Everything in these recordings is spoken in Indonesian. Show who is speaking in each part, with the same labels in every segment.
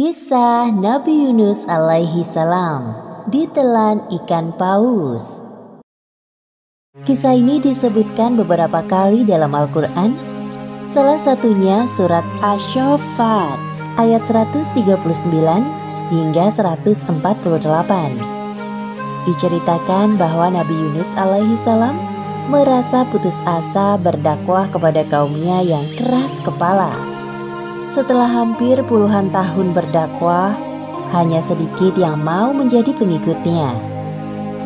Speaker 1: Kisah Nabi Yunus alaihi salam ditelan ikan paus. Kisah ini disebutkan beberapa kali dalam Al-Quran, salah satunya surat Ash-Shafat ayat 139 hingga 148. Diceritakan bahwa Nabi Yunus alaihi salam merasa putus asa berdakwah kepada kaumnya yang keras kepala. Setelah hampir puluhan tahun berdakwah, hanya sedikit yang mau menjadi pengikutnya.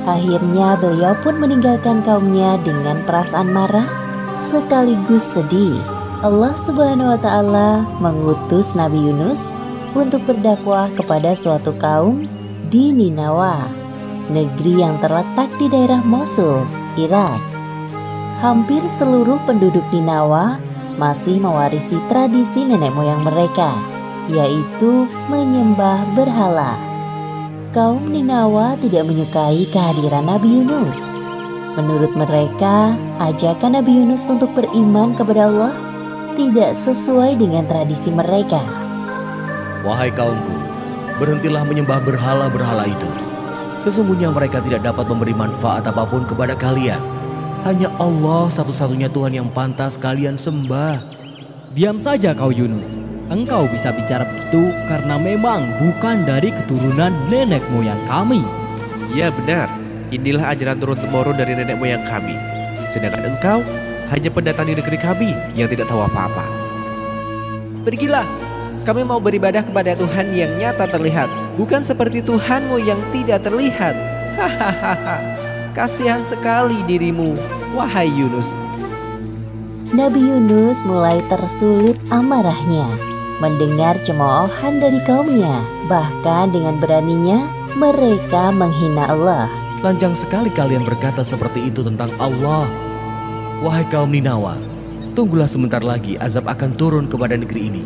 Speaker 1: Akhirnya beliau pun meninggalkan kaumnya dengan perasaan marah sekaligus sedih. Allah Subhanahu wa taala mengutus Nabi Yunus untuk berdakwah kepada suatu kaum di Ninawa, negeri yang terletak di daerah Mosul, Irak hampir seluruh penduduk Ninawa masih mewarisi tradisi nenek moyang mereka, yaitu menyembah berhala. Kaum Ninawa tidak menyukai kehadiran Nabi Yunus. Menurut mereka, ajakan Nabi Yunus untuk beriman kepada Allah tidak sesuai dengan tradisi mereka.
Speaker 2: Wahai kaumku, berhentilah menyembah berhala-berhala itu. Sesungguhnya mereka tidak dapat memberi manfaat apa pun kepada kalian hanya Allah satu-satunya Tuhan yang pantas kalian sembah.
Speaker 3: Diam saja kau Yunus. Engkau bisa bicara begitu karena memang bukan dari keturunan nenek moyang kami.
Speaker 4: Ya benar, inilah ajaran turun-temurun dari nenek moyang kami. Sedangkan engkau hanya pendatang di negeri kami yang tidak tahu apa-apa.
Speaker 5: Pergilah, kami mau beribadah kepada Tuhan yang nyata terlihat, bukan seperti Tuhanmu yang tidak terlihat. Hahaha. Kasihan sekali dirimu, wahai Yunus.
Speaker 1: Nabi Yunus mulai tersulut amarahnya mendengar cemoohan dari kaumnya. Bahkan dengan beraninya mereka menghina Allah.
Speaker 2: Lanjang sekali kalian berkata seperti itu tentang Allah. Wahai kaum Ninawa, tunggulah sebentar lagi azab akan turun kepada negeri ini.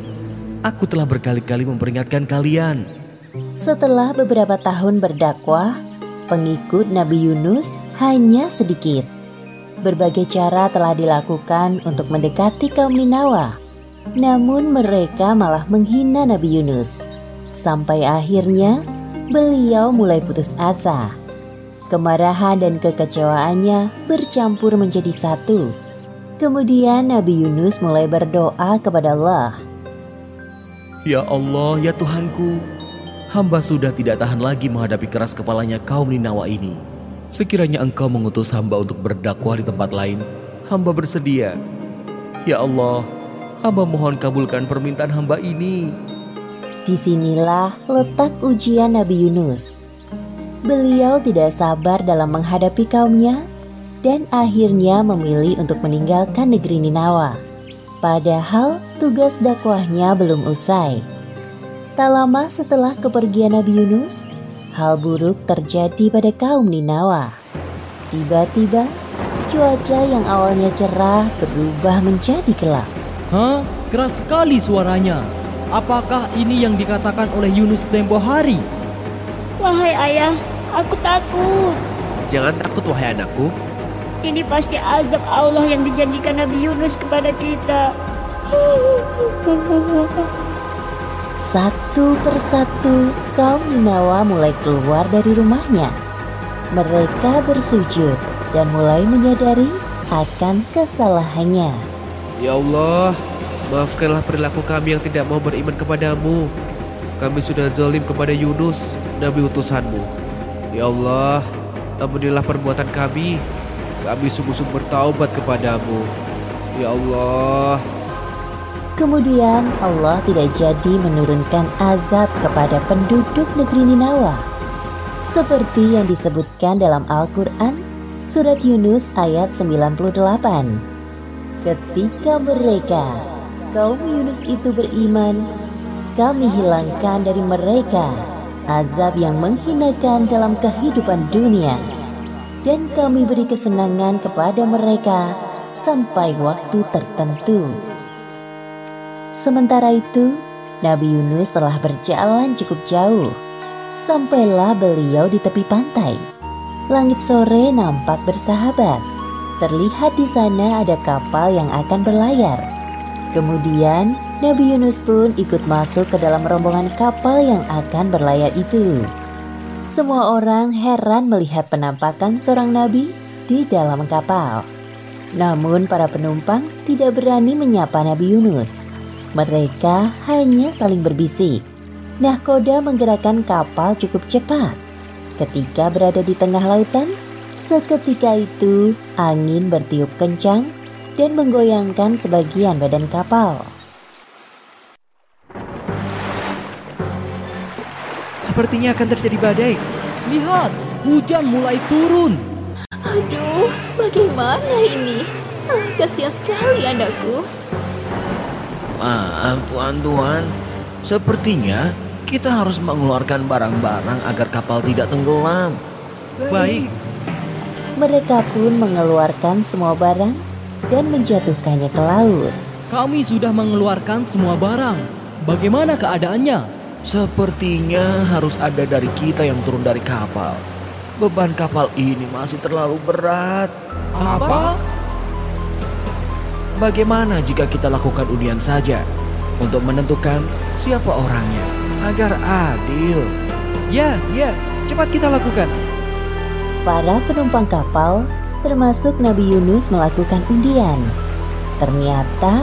Speaker 2: Aku telah berkali-kali memperingatkan kalian.
Speaker 1: Setelah beberapa tahun berdakwah, Pengikut Nabi Yunus hanya sedikit. Berbagai cara telah dilakukan untuk mendekati kaum Ninawa. Namun mereka malah menghina Nabi Yunus. Sampai akhirnya beliau mulai putus asa. Kemarahan dan kekecewaannya bercampur menjadi satu. Kemudian Nabi Yunus mulai berdoa kepada Allah.
Speaker 2: Ya Allah, ya Tuhanku, hamba sudah tidak tahan lagi menghadapi keras kepalanya kaum Ninawa ini. Sekiranya engkau mengutus hamba untuk berdakwah di tempat lain, hamba bersedia. Ya Allah, hamba mohon kabulkan permintaan hamba ini.
Speaker 1: Di sinilah letak ujian Nabi Yunus. Beliau tidak sabar dalam menghadapi kaumnya dan akhirnya memilih untuk meninggalkan negeri Ninawa. Padahal tugas dakwahnya belum usai. Tak lama setelah kepergian Nabi Yunus, hal buruk terjadi pada kaum Ninawa. Tiba-tiba, cuaca yang awalnya cerah berubah menjadi gelap.
Speaker 3: Hah? Keras sekali suaranya. Apakah ini yang dikatakan oleh Yunus tempo hari?
Speaker 6: Wahai ayah, aku takut.
Speaker 4: Jangan takut wahai anakku.
Speaker 6: Ini pasti azab Allah yang dijanjikan Nabi Yunus kepada kita.
Speaker 1: Satu persatu kaum Ninawa mulai keluar dari rumahnya. Mereka bersujud dan mulai menyadari akan kesalahannya.
Speaker 4: Ya Allah, maafkanlah perilaku kami yang tidak mau beriman kepadamu. Kami sudah zalim kepada Yunus, Nabi utusanmu. Ya Allah, ampunilah perbuatan kami. Kami sungguh-sungguh bertaubat kepadamu. Ya Allah,
Speaker 1: Kemudian Allah tidak jadi menurunkan azab kepada penduduk negeri Ninawa. Seperti yang disebutkan dalam Al-Quran, Surat Yunus ayat 98. Ketika mereka, kaum Yunus itu beriman, kami hilangkan dari mereka azab yang menghinakan dalam kehidupan dunia. Dan kami beri kesenangan kepada mereka sampai waktu tertentu. Sementara itu, Nabi Yunus telah berjalan cukup jauh. Sampailah beliau di tepi pantai. Langit sore nampak bersahabat. Terlihat di sana ada kapal yang akan berlayar. Kemudian, Nabi Yunus pun ikut masuk ke dalam rombongan kapal yang akan berlayar itu. Semua orang heran melihat penampakan seorang nabi di dalam kapal. Namun para penumpang tidak berani menyapa Nabi Yunus. Mereka hanya saling berbisik. Nahkoda menggerakkan kapal cukup cepat. Ketika berada di tengah lautan, seketika itu angin bertiup kencang dan menggoyangkan sebagian badan kapal.
Speaker 5: Sepertinya akan terjadi badai.
Speaker 3: Lihat, hujan mulai turun.
Speaker 7: Aduh, bagaimana ini? Ah, kasihan sekali anakku.
Speaker 2: Maaf tuan-tuan, sepertinya kita harus mengeluarkan barang-barang agar kapal tidak tenggelam.
Speaker 5: Baik,
Speaker 1: Mereka pun mengeluarkan semua barang dan menjatuhkannya ke laut.
Speaker 3: Kami sudah mengeluarkan semua barang. Bagaimana keadaannya?
Speaker 2: Sepertinya harus ada dari kita yang turun dari kapal. Beban kapal ini masih terlalu berat.
Speaker 3: Apa?
Speaker 2: Bagaimana jika kita lakukan undian saja untuk menentukan siapa orangnya agar adil?
Speaker 5: ya, ya, cepat kita lakukan.
Speaker 1: Para penumpang kapal, termasuk Nabi Yunus melakukan undian. Ternyata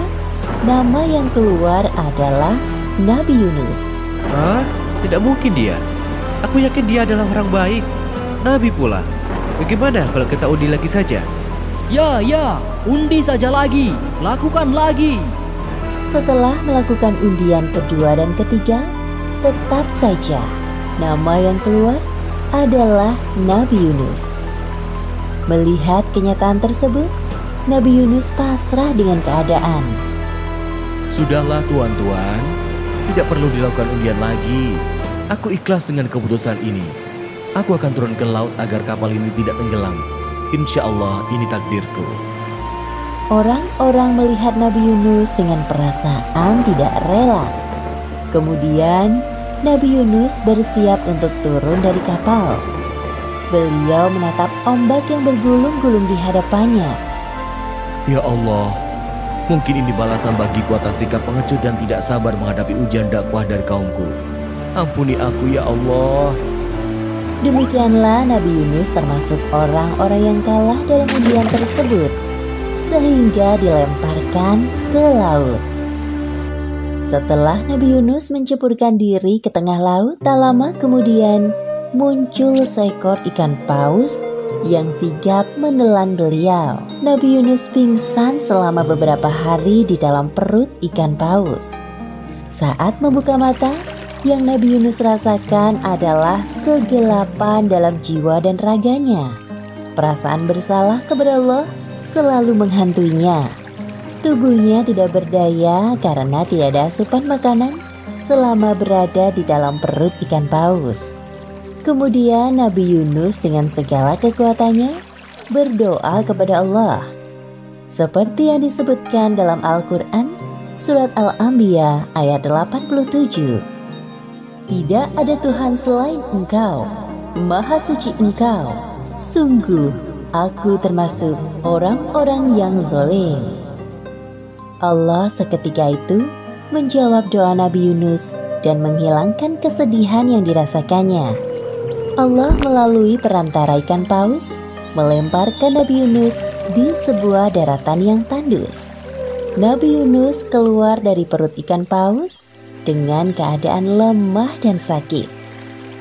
Speaker 1: nama yang keluar adalah Nabi Yunus.
Speaker 4: Hah? Tidak mungkin dia. Aku yakin dia adalah orang baik. Nabi pula. Bagaimana kalau kita undi lagi saja?
Speaker 3: Ya, ya, undi saja lagi. Lakukan lagi.
Speaker 1: Setelah melakukan undian kedua dan ketiga, tetap saja nama yang keluar adalah Nabi Yunus. Melihat kenyataan tersebut, Nabi Yunus pasrah dengan keadaan.
Speaker 2: Sudahlah tuan-tuan, tidak perlu dilakukan undian lagi. Aku ikhlas dengan keputusan ini. Aku akan turun ke laut agar kapal ini tidak tenggelam. Insya Allah ini takdirku.
Speaker 1: Orang-orang melihat Nabi Yunus dengan perasaan tidak rela. Kemudian, Nabi Yunus bersiap untuk turun dari kapal. Beliau menatap ombak yang bergulung-gulung di hadapannya.
Speaker 2: Ya Allah, mungkin ini balasan bagiku atas sikap pengecut dan tidak sabar menghadapi ujian dakwah dari kaumku. Ampuni aku ya Allah.
Speaker 1: Demikianlah Nabi Yunus termasuk orang-orang yang kalah dalam undian tersebut, sehingga dilemparkan ke laut. Setelah Nabi Yunus menceburkan diri ke tengah laut, tak lama kemudian muncul seekor ikan paus yang sigap menelan beliau. Nabi Yunus pingsan selama beberapa hari di dalam perut ikan paus. Saat membuka mata, yang Nabi Yunus rasakan adalah kegelapan dalam jiwa dan raganya. Perasaan bersalah kepada Allah selalu menghantuinya. Tubuhnya tidak berdaya karena tidak ada asupan makanan selama berada di dalam perut ikan paus. Kemudian Nabi Yunus dengan segala kekuatannya berdoa kepada Allah. Seperti yang disebutkan dalam Al-Quran, Surat Al-Anbiya ayat 87. Tidak ada Tuhan selain Engkau, Maha Suci Engkau. Sungguh, aku termasuk orang-orang yang zolim. Allah seketika itu menjawab doa Nabi Yunus dan menghilangkan kesedihan yang dirasakannya. Allah melalui perantara ikan paus melemparkan Nabi Yunus di sebuah daratan yang tandus. Nabi Yunus keluar dari perut ikan paus dengan keadaan lemah dan sakit.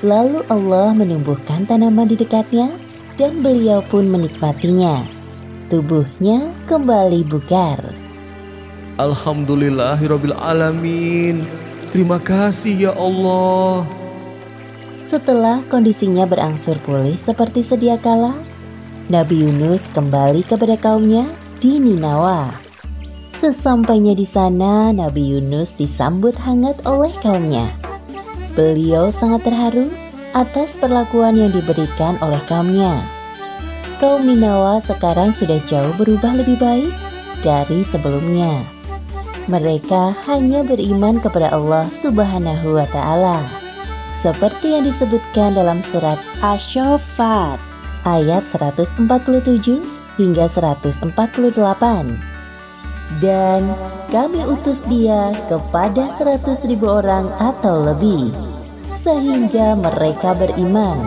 Speaker 1: Lalu Allah menumbuhkan tanaman di dekatnya dan beliau pun menikmatinya. Tubuhnya kembali bugar.
Speaker 2: Alhamdulillahirabbil alamin. Terima kasih ya Allah.
Speaker 1: Setelah kondisinya berangsur pulih seperti sedia kala, Nabi Yunus kembali kepada kaumnya di Ninawa. Sesampainya di sana, Nabi Yunus disambut hangat oleh kaumnya. Beliau sangat terharu atas perlakuan yang diberikan oleh kaumnya. Kaum Ninawa sekarang sudah jauh berubah lebih baik dari sebelumnya. Mereka hanya beriman kepada Allah Subhanahu wa Ta'ala, seperti yang disebutkan dalam surat Asy-Syaffat ayat 147 hingga 148. Dan kami utus dia kepada seratus ribu orang atau lebih, sehingga mereka beriman.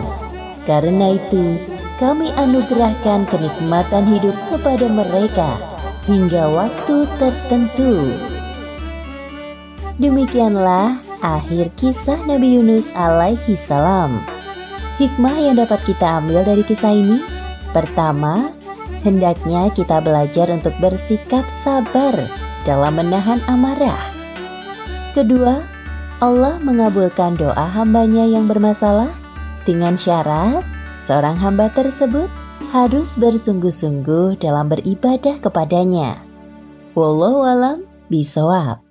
Speaker 1: Karena itu, kami anugerahkan kenikmatan hidup kepada mereka hingga waktu tertentu. Demikianlah akhir kisah Nabi Yunus alaihi salam. Hikmah yang dapat kita ambil dari kisah ini, pertama, hendaknya kita belajar untuk bersikap sabar dalam menahan amarah. Kedua, Allah mengabulkan doa hambanya yang bermasalah dengan syarat seorang hamba tersebut harus bersungguh-sungguh dalam beribadah kepadanya. Wallahu alam bisawab.